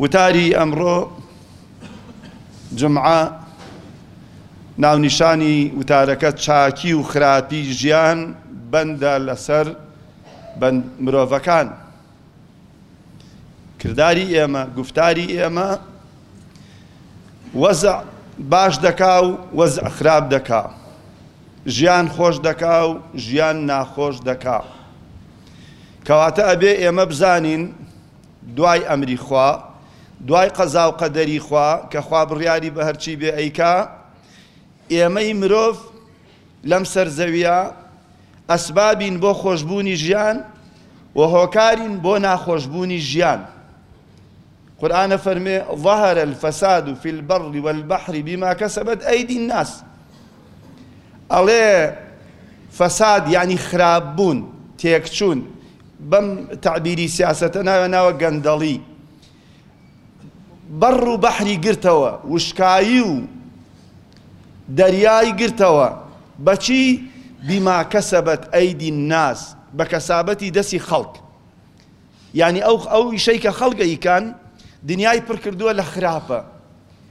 وتاری ئەمڕۆ جومعە ناونیشانی وتارەکە چاکی و خراپی ژیان بەندە لەسەر بەند مرۆڤەکان کرداری ئێمە گفتاری ئێمە وەزع باش دەکا و وەزع خراپ دەکا ژیان خۆش دەکا و ژیان ناخۆش دەکا. کەواتە ئەبێ ئێمە بزانین دوای ئەمری خوا، دوای قەزا و قەدەری خوا کە خوا بڕیاری بە هەرچی بێ ئەیکا، ئێمەی مرۆڤ لەم سەر زەوییە ئەسبابین بۆ خۆشبوونی ژیان و هۆکارین بۆ ناخۆشبوونی ژیان. قورئان ئەفەرمێ، ظهر الفساد فی البر والبحر بما کسبت ایدی الناس. ئەڵێ فەساد یانی خراپ بوون، تێکچوون، بەم تەعبیری سیاسەتە ناوێ ناوە گەندەڵی. بەڕ و بەحری گرتەوە، وشکایی و دەریای گرتەوە، بەچی؟ بما کەسەبەت ئەیدی الناس، بە کەسابەتی دەسی خەڵک. یانی ئەو ئیشەی کە خەڵک ئەیکەن، دنیای پڕ کردووە لە خراپە.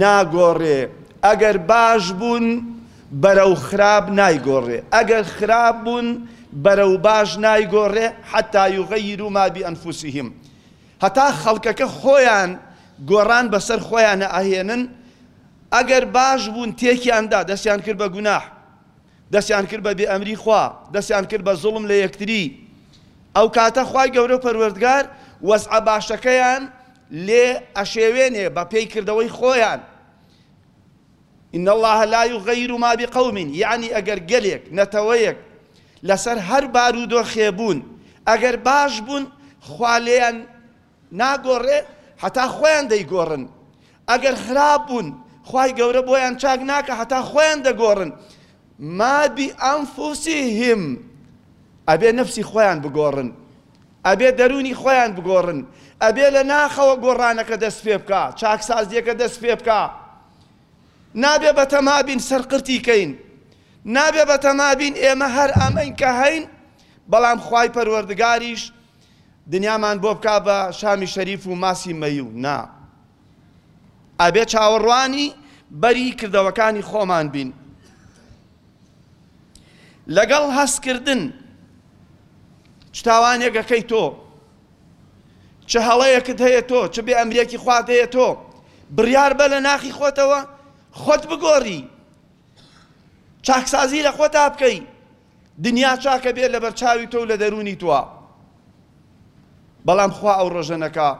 ناگۆڕێ ئەگەر باش بوون بەرەو خراپ نایگۆڕێ ئەگەر خراپ بوون بەرەو باش نایگۆڕێ حتی یغیروا ما بانفسهم هەتا خەڵکەکە خۆیان گۆڕان بەسەر خۆیانە ئەهێنن ئەگەر باش بوون تێکیان دا دەستیان کرد بە گوناح دەستیان کرد بە بێ ئەمری خوا دەستیان کرد بە زوڵم لە یەکتری ئەوکاتە خوای گەورە و پەروەردگار وەزعە باشەکەیان لێ ئەشێوێنێ بە پێی کردەوەی خۆیان إن الله لا يغير ما بقوم يعني ئەگەر گەلێک نەتەوەیەک لەسەر هەر بارودۆخێ بوون ئەگەر باش بوون خوا لێیان ناگۆڕێ هەتا خۆیان دەیگۆڕن ئەگەر خراپ بوون خوای گەورە بۆیان چاک ناکە هەتا خۆیان دەگۆڕن ما بانفسهم ئەبێ نەفسی خۆیان بگۆڕن ئەبێ دەرونی خۆیان بگۆڕن ئەبێ لە ناخەوە گۆڕانەکە دەست پێ بکە چاکسازیەکە دەست پێ بکە نابێ بە تەمابین سەرقرتی کەین نابێ بە تەمابین ئێمە هەر ئەمەین کە هەین بەڵام خوای پەروەردگاریش دنیامان بۆ بکا بە شامی شەریف و ماسی مەیو نا ئەبێ چاوەڕوانی بەری کردەوەکانی خۆمان بین لەگەڵ هەستکردن چ تاوانێکەکەی تۆ چ هەڵەیەکت هەیە تۆ چ بێ ئەمریەکی خوات هەیە تۆ بڕیار بە لە ناخی خۆتەوە خۆت بگۆڕی چاکسازی لە خۆتا بکەی دنیا چاکە بێت لەبەرچاوی تۆ و لە دەروونی تۆ بەڵام خوا ئەو ڕۆژە نەکا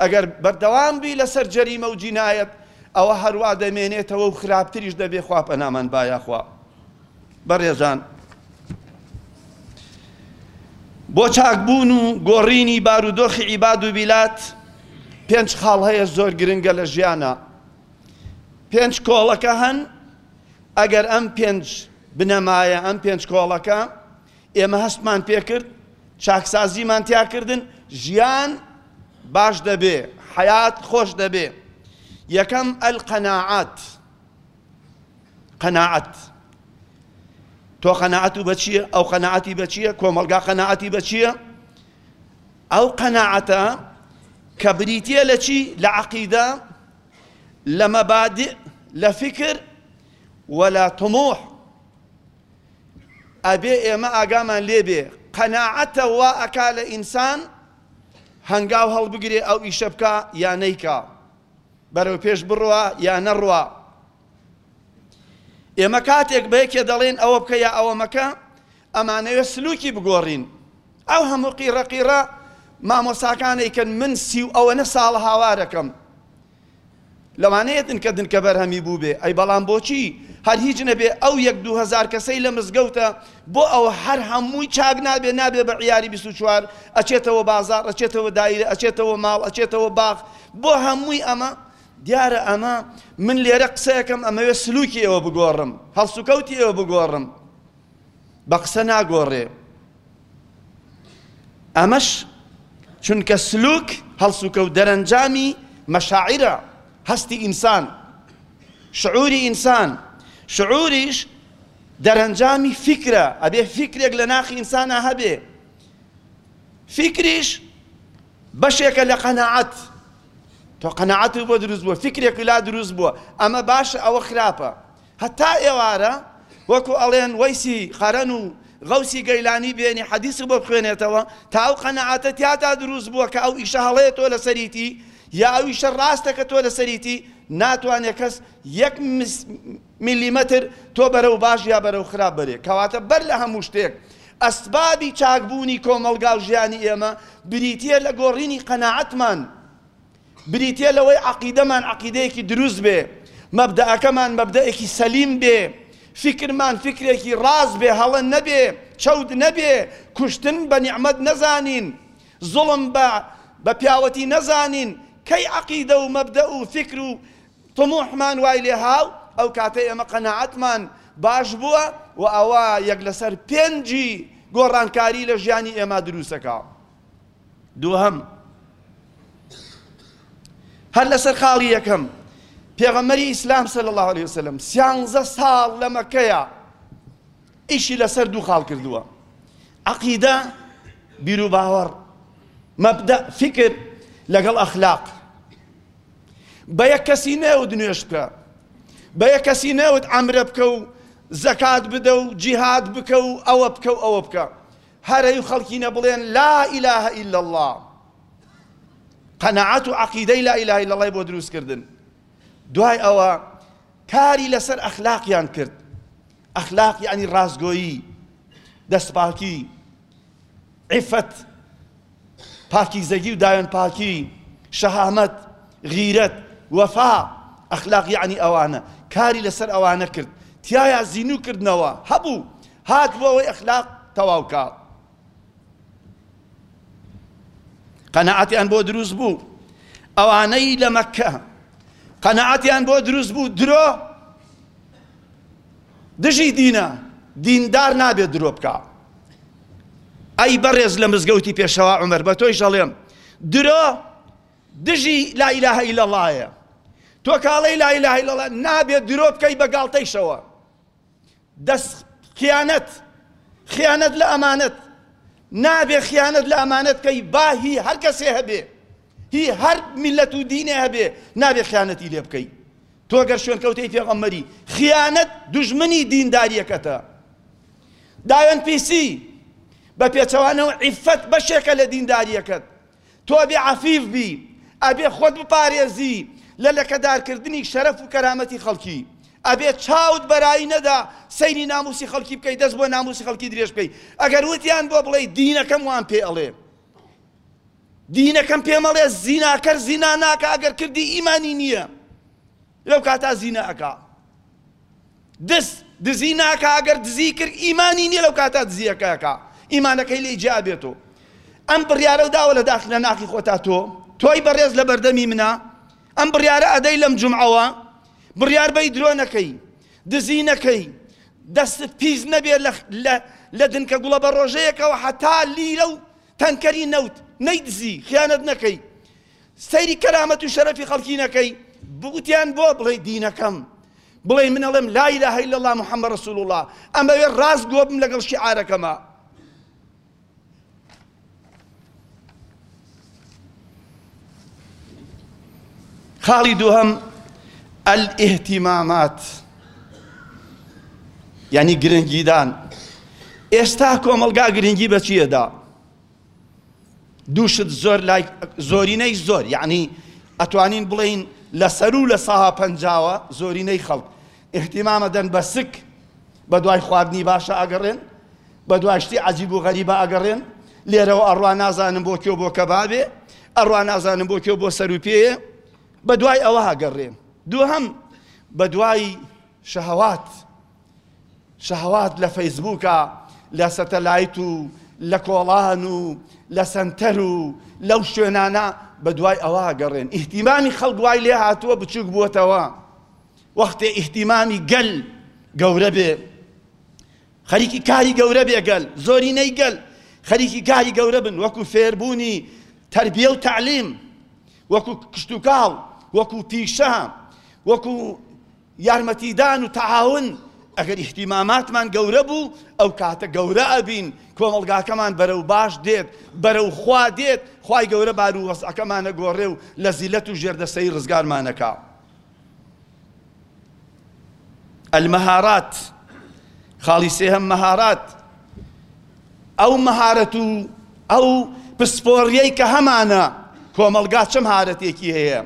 ئەگەر بەردەوام بی لەسەر جەریمە و جینایەت ئەوە هەروا دەمێنێتەوە و خراپتریش دەبێ خوا پەنامان بایاخوا بەڕێزان بۆ چاکبوون و گۆڕینی بارودۆخی عیباد و بیلات پێنج خاڵ هەیە زۆر گرنگە لە ژیانە پێنج کۆڵەکە هەن ئەگەر ئەم پێنج بنەمایە، ئەم پێنج کۆڵەکە ئێمە هەستمان پێ کرد، چاکسازیمان تیا کردن، ژیان باش دەبێ، حەیات خۆش دەبێ. یەکەم القناعات، قەناعەت. تۆ قەناعەت و بە چییە؟ ئەو قەناعەتی بە چییە؟ کۆمەڵگا قەناعەتی بە چییە؟ ئەو قەناعەتە کە بریتییە لە چی؟ لە عەقیدە، لە مەبادیئ، لە فیکر و لە طموح. ئەبێ ئێمە ئاگامان لێ بێ قەناعەتە وا ئەکا لە ئینسان هەنگاو هەڵبگرێ ئەو ئیشە بکا یا نەیکا، بەرەو پێش بڕوا یا نەڕوا. ئێمە کاتێک بە یەکێ دەڵێین ئەوە بکە یا ئەوە مەکە، ئەمانەوێ سلوکی بگۆڕین ئەو هەموو قیڕە قیڕە مامۆساکان ئەیکەن من سی و ئەوەنە ساڵە هاوارەکەم لەوانەیە دنکە دنکە بەرهەمی بووبێ ئەی بەڵام بۆچی هەر هیچ نەبێ ئەو یەک دوو هەزار کەسەی لە مزگەوتە بۆ ئەو هەر هەمووی چاک نابێ نابێ بە عیاری بیست و چوار ئەچێتەوە بازاڕ ئەچێتەوە دایرە ئەچێتەوە ماڵ ئەچێتەوە باغ بۆ هەمووی ئەمە دیارە ئەمە من لێرە قسەیەکەم ئەمەوێ سلوکی ئێوە بگۆڕم هەڵسوکەوتی ئێوە بگۆڕم بە قسە ناگۆڕێ ئەمەش چونکە سلوک هەڵسوکە و دەرەنجامی مەشاعرە هەستی ئینسان شعوری ئینسان شعوریش دەرەنجامی فکرە ئەبێ فکرێک لە ناخی ئینسانە هەبێ فکریش بەشێکە لە قەنەعەت تۆ قەنەعەت بۆ دروست بووە فکرێک لا دروست بووە ئەمە باشە ئەوە خراپە هەتا ئێوارە وەکو ئەڵێن وەیسی قەرەن و غەوسی گەیلانی بێنی حەدیسک بۆ بخوێنێتەوە تا ئەو قەناعەتە تیاتا دروست بووە کە ئەو ئیشە هەڵەیە تۆ لەسەریتی یا ئەو ئیشە ڕاستە کە تۆ لەسەریتی ناتوانێت کەس یەک میلیمەتر تۆ بەرەو باش یا بەرەو خراپ بەرێ کەواتە بەر لە هەموو شتێک ئەسبابی چاکبوونی کۆمەڵگا و ژیانی ئێمە بریتە لە گۆڕینی قەناعەتمان بریتیە لەوەی عەقیدەمان عەقیدەیەکی دروست بێ، مەبدەئەکەمان مەبدەئێکی سەلیم بێ، فیکرمان فیکرێکی ڕاست بێ، هەڵە نەبێ، چەوت نەبێ، کوشتن بە نیعمەت نەزانین، زوڵم بە بە پیاوەتی نەزانین، کەی عەقیدە و مەبدەئ و فیکر و طموحمان وای لێ هاو، ئەو کاتە ئێمە قەناعەتمان باش بووە و ئەوە یەک لەسەر پێنجی گۆڕانکاری لە ژیانی ئێمە دروستەکا. دووهەم، هەر لەسەر خاڵی یەکەم، پێغەمبەری ئیسلام صلی اللە علیە وسلم سیانزە ساڵ لە مەکەیە ئیشی لەسەر دوو خاڵ کردووە عقیدە بیرو باوەڕ مەبدە فکر لەگەڵ ئەخلاق بە یەک کەسی نەوت نوێش بکە بە یەک کەسی نەوت ئەمرە بکە و زەکات بدە و جیهاد بکە و ئەوە بکە و ئەوە بکە هەرەی خەڵکینە بڵێن لا الە الا اللە قەناعەت و عەقیدەی لا الە الا اللە بۆ دروست کردن دوای ئەوە کاری لەسەر ئەخلاقیان کرد ئەخلاق یعنی ڕاستگۆیی دەستپاکی عفت پاکیزەگی و داوێن پاکی، شەهامەت، غیرەت، وەفا، ئەخلاق یەعنی ئەوانە، کاری لەسەر ئەوانە کرد، تیایا زینوو کردنەوە هەبوو، هات بۆ ئەوەی ئەخلاق تەواو کا. قەناعەتیان بۆ دروست بوو، ئەوانەی لە مەککە قەناعەتیان بۆ دروست بوو درۆ، دژی دینە دیندار نابێت درۆ بکا ئەی بەڕێز لە مزگەوتی پێشەوا عمر بە تۆی شەڵێم درۆ دژی لا إله إلا الله یە تۆ کاڵەی لا إله إلا الله نابێت درۆ بکەی بە گاڵتەیشەوە دەست خیانەت خیانەت لە ئەمانەت نابێ خیانەت لە ئەمانەت کەی با هی هەر کەسێ هەبێ هی هەر میلەت و دینێ هەبێ نابێ خیانەتی لێ بکەی تۆ گەر شوێنکەوتەی پێغەمبەری خیانەت دوژمنی دینداریەکەتە داوێن پیسی بە پێچەوانەوە عیفەت بەشێکە لە دینداریەکەت تۆ بێ عەفیف بی ئەبێ خۆت بپارێزی لە لەکەدارکردنی شەرەف و کەرامەتی خەڵکی ئەبێ چاوت بەرایی نەدا سەیری ناموسی خەڵکی بکەی دەست بۆ ناموسی خەڵکی درێژ بکەی ئەگەر وتیان بۆ بڵێ دینەکەم وان پێ ئەڵێ دینەکەم پێمەڵێ زیناکەر زینا ناکا ئەگەر کردی ئیمانی نیە لەو کاتا زینا ئەکا دز دزی ناکا ئەگەر دزی کرد ئیمانی نیە لەو کاتا دزیەکە ئەکا ئیمانەکەی لێی جیا بێت و ئەم بڕیارە و داوە لە داخ لە ناخی خۆتا تۆ تۆی بەڕێز لە بەردەمی منە ئەم بڕیارە ئەدەی لەم جمعەوە بڕیار بەی درۆ نەکەی دزی نەکەی دەستت پیس نەبێت لە لە دنکە گوڵە بە ڕۆژەیەکەوە حتا لیرە و تەنکەری نەوت نەیدزی خیانەت نەکەی سەیری کەرامەت و شەرەفی خەڵکی نەکەی بگوتیان بۆ بڵێ دینەکەم بڵێ من ئەڵێم لا اله الا الله محمد رسول الله ئەمەوێ ڕاست گۆ بم لەگەڵ شیعارەکەمە خاڵی دووهەم ئەلئیهتیمامات یعنی گرنگیدان ئێستا کۆمەڵگا گرنگی بە چیەدا دووشت زۆر لای زۆرینەی زۆر یعنی ئەتوانین بڵین لە سەرو لە ساها پەنجاوە زۆرینەی خەڵک احتیمامە دەن بە سک بەدوای خواردنی باشا ئەگەڕێن، بەدوای شتی عەجیب و غەریبا ئەگەڕێن، لێرەوە ئەڕوا نازانم بۆ کوێ و بۆ کەبابێ، ئەڕوا نازانم بۆ کوێ و بۆ سەروپێیێ، بەدوای ئەوە ئەگەڕێن. دووهەم، بەدوای شەهەوات، شەهەوات لە فەیسبووکا، لە سەتەلایت و لە کۆڵان و لە سەنتەر و لەو شوێنانە بەدوای ئەوە ئەگەڕێن. ئیهتیمامی خەڵک وای لێهاتووە بچووک بووەتەوە، وەختێ ئیهتیمامی گەل گەورە بێ، خەریکی کاری گەورە بێ گەل، زۆرینەی گەل خەریکی کاری گەورە بن وەکو فێربوونی تەربیە و تەعلیم، وەکو کشتوکاڵ، وەکو پیشە، وەکو یارمەتیدان و تەعاون، ئەگەر ئیهتیماماتمان گەورە بوو ئەو کاتە گەورە ئەبین، کۆمەڵگاکەمان بەرەو باش دێت، بەرەو خوا دێت، خوای گەورە بارو وەزعەکەمان ئەگۆڕێ و لە زیلەت و ژێردەستەیی ڕزگارمان ئەکا. المهارات خاڵی سێهەم مەهارات ئەو مەهارەت و ئەو پسپۆڕیەی کە هەمانە کۆمەلگا چەم هارەتێکی هەیە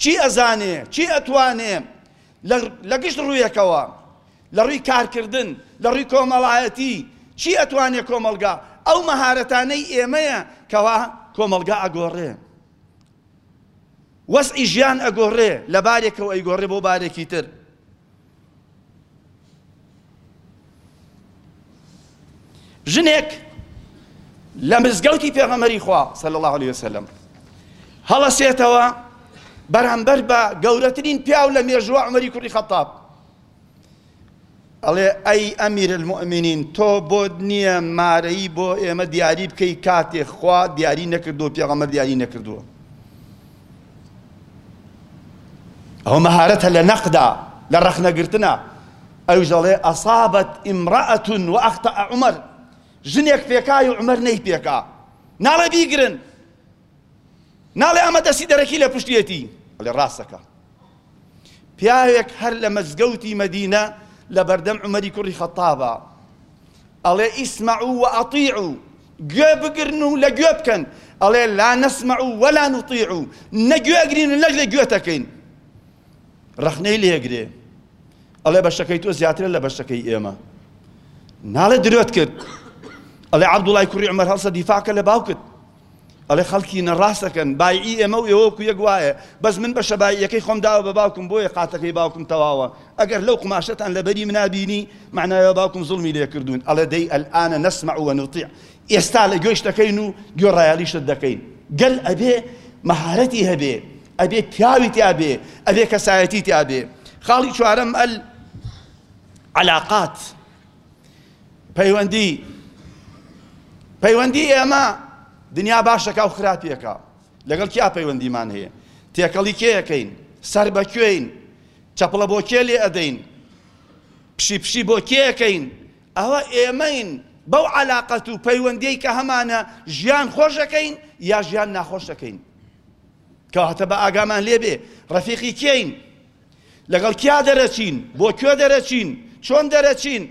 چی ئەزانێ چی ئەتوانێ لە گشت ڕوویەکەوە لە ڕووی کارکردن لە ڕووی کۆمەڵایەتی چی ئەتوانێ کۆمەلگا ئەو مەهارەتانەی ئێمەیە کەوا کۆمەلگا ئەگۆڕێ وەزعی ژیان ئەگۆڕێ لە بارێکەوە ئەیگۆڕێ بۆ بارێکی تر ژنێک لە مزگەوتی پێغەمەری خوا صلی الله عليه وسلم هەڵەسێتەوە بەرامبەر بە گەورەترین پیاو لە مێژووە عمەری کوڕی خەتاب ئەڵێ، ئەی ئەمیر الموئمنین تۆ بۆت نییە مارەیی بۆ ئێمە دیاری بکەی کاتێک خوا دیاری نەکردووە و پێغەمبەر دیاری نەکردووە. ئەوە مەهارەتە لە نەقدا لە ڕەخنە گرتنا. ئەویش دەڵێ، ئەصابت امرأة وأخطأ عمر ژنێک پێکا و عومەر نەیپێکا. ناڵێ بیگرن، ناڵێ ئەمە دەستی دەرەکی لە پشتیەتی ئەڵێ ڕاستەکە پیاوێک هەر لە مەزگەوتی مەدینە لە بەردەم عمەری کوڕی خەتابە ئەڵێ ئیسمع و ئەطیع و گوێ بگرن و لە گوێ بکەن ئەڵێ لا نسمع و ولا نطیع و نەگوێگرین و نەک لە گوێتەکەین ڕەخنەی لێگرێ ئەڵێ بەشەکەی تۆ زیاترە لە بەشەکەی ئێمە ناڵێ درۆت کرد ئەڵێ عەبدوڵای کوڕی عمر هەڵسە دیفاکە لە باوکت ئەڵێ خەڵکی نە ڕاست دەکەن بایعی ئێمە و ئێوە وەکو یەک وایە بەس من بەشە باییەکەی خۆم داوە بە باوکم بۆیە قاتەکەی باوکم تەواوە ئەگەر لەو قوماشەتان لەبەری منا بینی مەعنایە باوکم زوڵمی لێ کردوون ئەڵێ دەی ئەلئانە نەسمع ونوطیع ئێستا لە گوێش دەکەین و گوێڕایەڵیشت دەکەین گەل ئەبێ مەهارەتی هەبێ ئەبێ پیاوی تیا بێ ئەبێ کەسایەتی تیا بێ خاڵی چوارەم ئەل علاقات پەیوەندی پەیوەندی ئێمە دنیا باشەکە و خراپیەکە لەگەڵ کیا پەیوەندیمان هەیە تێکەڵی کێیەکەین سەر بە کوێین چەپڵە بۆ کێ لێ ئەدەین پشی پشی بۆ کێەکەین ئەوە ئێمەین بەو علااقەت و پەیوەندی کە هەمانە ژیان خۆشەکەین یا ژیان ناخۆشەکەین کەواتە بە ئاگامان لێبێ ڕەفیقی کێین لەگەڵ کیا دەرەچین؟ بۆ کوێ دەرەچین؟ چۆن دەرەچین؟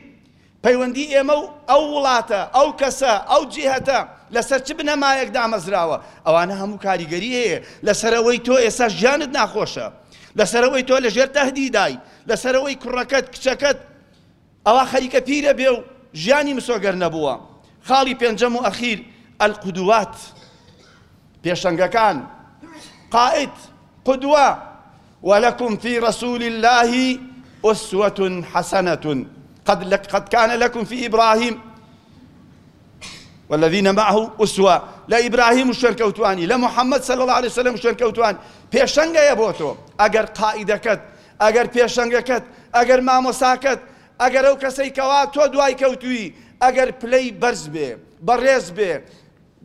پەیوەندی ئێمە و ئەو وڵاتە، ئەو کەسە، ئەو جیهەتە لەسەر چ بنەمایەک دامەزراوە؟ ئەوانە هەموو کاریگەری هەیە لەسەر ئەوەی تۆ ئێستا ژیانت ناخۆشە، لەسەر ئەوەی تۆ لەژێر تەهدیدای، لەسەر ئەوەی کوڕەکەت، کچەکەت ئەوا خەریکە پیرە بێ و ژیانی مسۆگەر نەبووە. خاڵی پێنجەم و ئەخیر، القدوات، پێشەنگەکان، قائد، قدوە، ولکم فی رسول اللە اسوە حسنە قد لقد کان لکم فی ابراهیم والذین معه اسوە لە ئیبراهیم و شوێنکەوتوانی لە محمد صلی اللە علیە وسلم شوێنکەوتوان پێشەنگەیە بۆ تۆ ئەگەر قائیدەکەت ئەگەر پێشەنگەکەت، ئەگەر مامۆستاکەت، ئەگەر ئەو کەسەی کەوا تۆ دوای کەوتووی، ئەگەر پلەی بەرز بێ، بەڕێز بێ،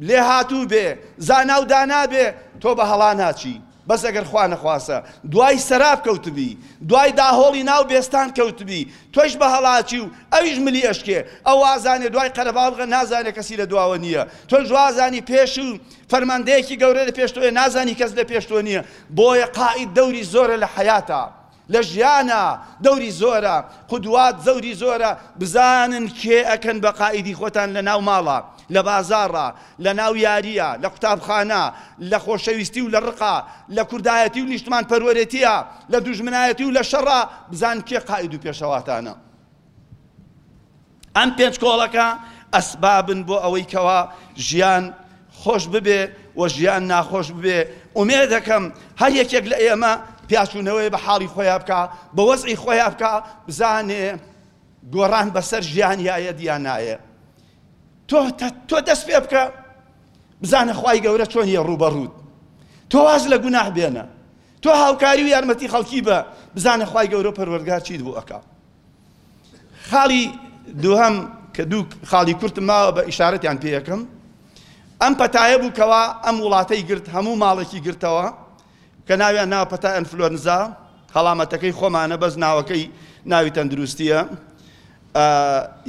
لێهاتوو بێ، زانا و دانا بێ، تۆ بە هەڵا ناچی، بەس ئەگەر خوا نەخواستە دوای سەراب کەوتبی، دوای داهۆڵی ناو بێستان کەوتبی، تۆیش بە هەڵا ئەچی و ئەویش ملی ئەشکێ، ئەو وازانێ دوای قەرەباڵغە نازانێ کەسی لە دواوە نییە، تۆش وازانی پێشوو فەرماندەیەکی گەورە لە پێش تۆیە نازانی کەس لە پێش تۆ نییە، بۆیە قائید دەوری زۆرە لە حەیاتە لە ژیانە دەوری زۆرە قودوات زەوری زۆرە بزانن کێ ئەکەن بە قائیدی خۆتان لە ناو ماڵە لە بازاڕە لە ناو یاریە لە قوتابخانە لە خۆشەویستی و لە ڕقا لە کوردایەتی و نیشتمان پەروەرێتیە لە دوژمنایەتی و لە شەڕە بزان کێ قائید و پێشەواتانە. ئەم پێنج کۆڵەکە ئەسبابن بۆ ئەوەی کەوا ژیان خۆش ببێ و ژیان ناخۆش ببێ ئومێدەکەم هەر یەکێک لە ئێمە پیاچوونەوەی بە حاڵی خۆیان بکە بە وەزعی خۆیان بکە بزانێ گۆڕان بەسەر ژیانیایە دیان نایە تۆ تۆ دەست پێ بکە بزانە خی گەورە چۆن یە ڕوبەڕوت تۆ واز لە گوناح بێنە تۆ هاوکاری و یارمەتی خەڵکی بە بزانە خی گەورە پەروەرگار چیت بۆ ئەکا خاڵی دووهەم کە دوو خاڵی کورتم ماوە بە ئیشارەتیان پێیەکەم ئەم پەتایە بوو کەوا ئەم وڵاتەی گرت هەموو ماڵێکی گرتەوە کە ناویان ناوە پەتا ئەنفلۆنزا هەڵامەتەکەی خۆمانە بەس ناوەکەی ناوی تەندروستیە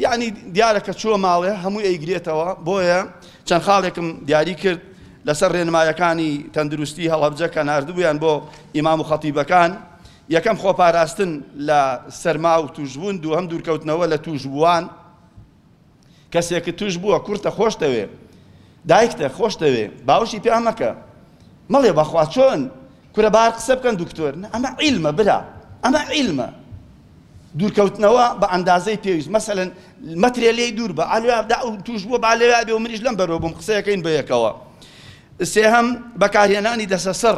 یعنی دیارە کە چووە ماڵێ هەموو ئەیگرێتەوە بۆیە چەند خاڵێکم دیاری کرد لەسەر ڕێنمایەکانی تەندروستی هەڵەبجە کە نردبوویان بۆ ئیمام و خەتیبەکان یەکەم، خۆپاراستن لە سەرما و توشبوون، دووهەم، دوورکەوتنەوە لە توشبووان، کەسێکت توش بووە، کوڕتە خۆشتەوێ، دایکتە خۆشتەوێ، باوشی پیا مەکە، مەڵێ بەخوا چۆن، کورە بار قسە بکەن دکتۆر، نا ئەمە عیلمە برا، ئەمە عیلمە، دوورکەوتنەوە بە ئەندازەی پێویست، مەسەلەن مەترێ لێی دوور بە، ئا لێوا دا ئەو توش بووە با لێوا بێ و منیش لەم بەرەوە بم، قسەیەکەین بەیەکەوە. سێهەم، بەکارهێنانی دەسەسڕ،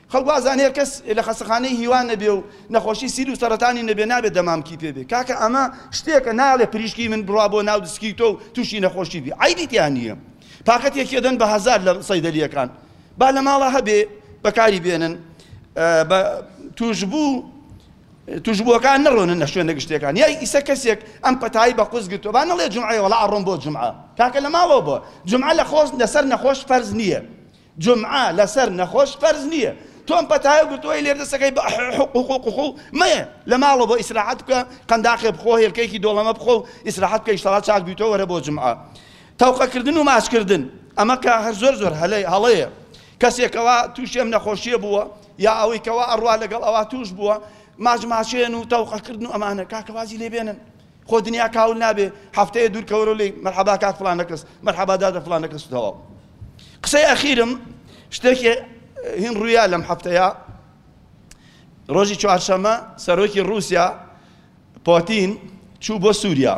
خەڵک وازان هەیە کەس لە خەستەخانەی هیوا نەبێ و نەخۆشی سیل و سەڕەتانی نەبێ نابێ دەمامکی پێ بێ کاکە ئەمە شتێکە ناڵێ پریشکی من بڕا بۆ ناو دسکی تۆ و توشی نەخۆشی بی عەیبی تیا نییە پاکەتێکی ئەدەن بە هەزار لە سەیدەلیەکان با لە ماڵە هەبێ بەکاری بێنن بە توشبوو توشبووەکان نەڕۆنن لە شوێنە گشتەکان یای ئیسە کەسێک ئەم پەتایی بە قوز گرتووە با نەڵێ جمعەیە وەڵا ئەڕۆم بۆ جمعە کاکە لە ماڵەوە بۆ جمعە لە خۆز لەسەر نەخۆش فەرز نییە جومعە لەسەر نەخۆش فەرز نیە. تۆم پەتایەو گرتووە ئیلێر دەستەکەی بە ئەحح و قوقوو و قوقوو مەیە، لە ماڵەوە بۆ ئیسراحەت بکە، قەنداخێ بخۆ، هێلکەیەکی دۆڵەمە بخۆ و ئیسراحەت بکە ئیشەڵا چاک بیتەوە وەرە بۆ جومعە. تەوقە کردن و ماچ کردن ئەمە کە هەر زۆر زۆر هەلەی هەڵەیە. کەسێک کەوا تووشی ئەم نەخۆشیە بووە یا ئەوەی کەوا ئەڕوا لەگەڵ ئەوا تووش بووە ماچ ماچێن و تەوقە کردن و ئەمانە کاکە وازی لێ بێنن. خۆ دنیا کاول نابێ هەفتەیە دوور کەوەرەوە لێی مەرحەبا کاک فڵانە کەس مەرحەبا دادە فڵانە کەس تەواو قسەی ئەخیرم شتێکی هین ڕوویا لەم هەفتەیە ڕۆژی چوارشەمە سەرۆکی ڕووسیا پۆتین چوو بۆ سووریا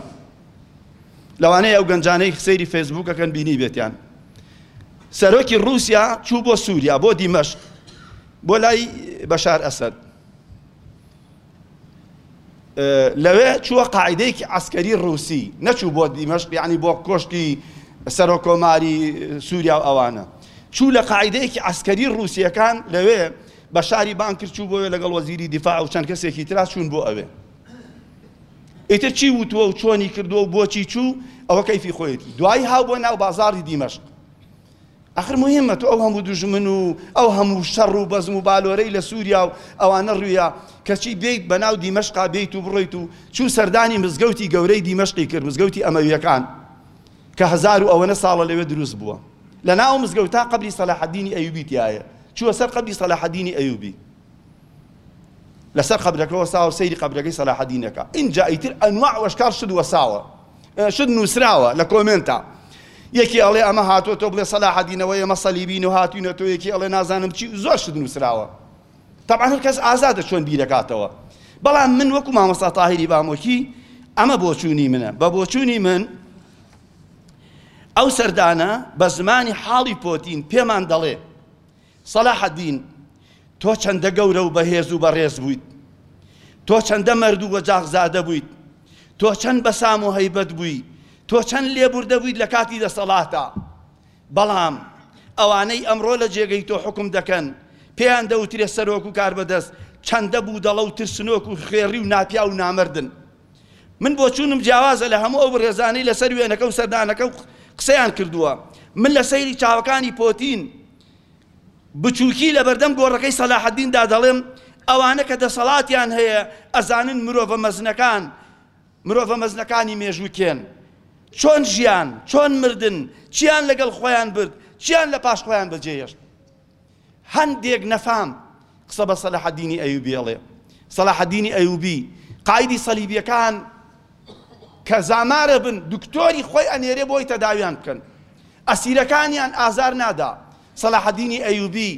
لەوانەیە ئەو گەنجانەی سەیری فەیسبووکەکەن بینی بێتیان سەرۆکی ڕووسیا چوو بۆ سووریا بۆ دیمەشق بۆ لای بەشار ئەسد لەوێ چووە قاعدەیەکی عەسکەری ڕووسی نەچوو بۆ دیمەشق یعنی بۆ کۆشتی سەرۆکۆماری سووریا و ئەوانە چوو لە قاعدەیەکی عەسکەری ڕووسەکان لەوێ بە شاری بانکرد چوو بۆێ لەگەڵ وەزیری دیفاع و چەند کەسێکی ترا چوون بۆ ئەوێ ئیتر چی وتووە و چۆنی کردووە و بۆچی چوو ئەوە کەیفی خۆیەتی دوایی هاو بۆ ناو بازاری دیمەشق ئاخر موهیمە تۆ ئەو هەموو دوژمن و ئەو هەموو شەڕ و بەزم و بالۆرەی لە سوریا و ئەوانە ڕویە کەچی بێیت بەناو دیمەشقا بێیت و بڕۆیت و چوو سەردانی مزگەوتی گەورەی دیمەشقی کرد مزگەوتی ئەمەویەکان کە هەزار و ئەوەنە ساڵە لەوێ دروست بووە لەناو مزگەوتا قەبری سەلاحەدینی ئەیوبی تایە چووە سەر قەبری سەلاحەدینی ئەیوبی لەسەر قەبرەکە وەستاوە سەیری قەبرەکەی سەلاحەدین ئەکا ئینجا ئیتر ئەنواع وەشکار شت وەساوە شت نووسراوە لە کۆمێنتا یەکی ئەڵێ ئەمە هاتووە تۆ بڵێ سەلاحەدینەوە ئێمە سەلیبین و هاتوینە تۆ یەکی ئەڵێ نازانم چی زۆر شت نووسراوە طبعا هەر کەس ئازادە چۆن بیرەکاتەوە بەڵام من وەکو مامەستا تاهری بامۆکی ئەمە بۆچوونی منە بە بۆچوونی من ئەو سەردانە بە زمانی حاڵی پۆتین پێمان دەڵێ سەلاحەدین، تۆ چەندە گەورە و بەهێز و بەڕێز بوویت، تۆ چەندە مەرد و وەجاغزادە بوویت، تۆ چەند بەسام و هەیبەت بووی، تۆ چەند لێبوردە بوویت لە کاتی دەسەڵاتدا، بەڵام ئەوانەی ئەمڕۆ لە جێگەی تۆ حوکم دەکەن، پێیان دەوترێت سەرۆک و کاربەدەست، چەندە بوودەڵە و ترسنۆک و خوێڕی و ناپیاو و نامەردن. من بۆچوونم جیاوازە لە هەموو ئەو بەڕێزانەی لەسەر وێنەکە و سەردانەکە قسەیان کردووە. من لە سەیری چاوەکانی پۆتین، بچوکی لەبەردەم گۆڕەکەی سەلاحەدیندا دەڵێم، ئەوانە کە دەسەڵاتیان هەیە ئەزانن مرۆڤە مەزنەکان مرۆڤە مەزنەکانی مێژوو کێن، چۆن ژیان، چۆن مردن، چیان لەگەڵ خۆیان برد، چیان لە پاش خۆیان بەجێهێشت. هەندێک نەفام قسە بە سەلاحەدینی ئەیوبی ئەڵێ. سەلاحەدینی ئەیوبی قائیدی سەلیبیەکان کە زامارە بن دکتۆری خۆی ئەنێرێ بۆی تەداویان بکەن ئەسیرەکانیان ئازار نادا سەلاحەدینی ئەیوبی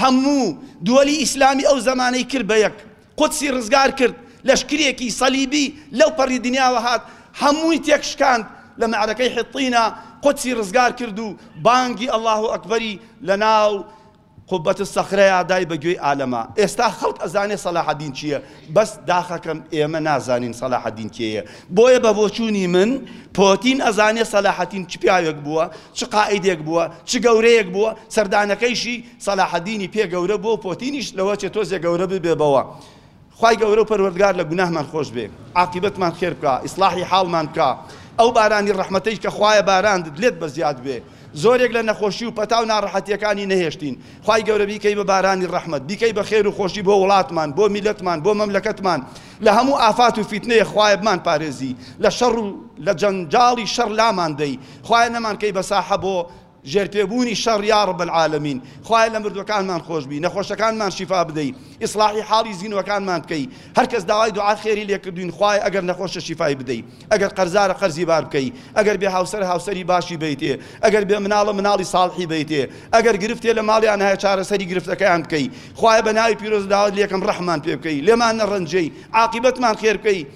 هەموو دووەلی ئیسلامی ئەو زەمانەی کرد بە یەک قودسی ڕزگار کرد لەشکرێکی سەلیبی لەو پەڕی دنیاوە هات هەمووی تێکشکاند لە مەعرەکەی حطینە قودسی ڕزگار کرد و بانگی ئەڵڵاه ئەکبەری لەناو قبة الصخرەیا دای بە گوێی عالەما ئێستا خەڵک ئەزانێ سەلاحەدین چیە بەس داخەکەم ئێمە نازانین سەلاحەدین کێیە بۆیە بە بۆچوونی من پۆتین ئەزانێ سەلاحەتین چ پیاوێک بووە چ قائیدێک بووە چ گەورەیەک بووە سەردانەکەیشی سەلاحەدینی پێ گەورە بووە و پۆتینیش لەوەچێ تۆزێ گەورە ببێ بەوە خوای گەورەو پەروەردگار لە گوناهمان خۆشبێ عاقیبەتمان خێر بکا ئیسڵاحی حاڵمان بکا ئەو بارانی ڕەحمەتەی کە خوایە باراندت لێت بەزیاد بێ زۆرێک لە نەخۆشی و پەتاو ناڕەحەتیەکانی نەهێشتین خوای گەورە بیکەی بە بارانی ڕەحمەت بیکەی بە خێر و خۆشی بۆ وڵاتمان بۆ میلەتمان بۆ مەملەکەتمان لە هەموو ئافات و فیتنەیە خوایە بمان پارێزی لە شەڕ و لە جەنجاڵی شەڕ لامان دەی خوایە نەمان کەی بە ساحە بۆ ژێرپێ بوونی شەڕ یارب العالمین خوایە لە مردوەکانمان خۆشبی نەخۆشەکانمان شیفا بدەی ئیسڵاحی حاڵی زینوەکانمان بکەی هەرکەس داوای دوعای خێری لێکردوین خوایە ئەگەر نەخۆشە شیفای بدەی ئەگەر قەرزارە قەرزی بار بکەی ئەگەر بێ هاوسەرە هاوسەری باشی بەیتێ ئەگەر بێ مناڵە مناڵی ساڵحی بەیتێ ئەگەر گرفتێ لە ماڵیان هەیە چارەسەری گرفتەکەیان بکەی خوایە بە ناوی پیرۆزت داوات لێکەم ڕەحممان پێ بکەی لێمان نەڕەنجێی عاقیبەتمان خێر بکەی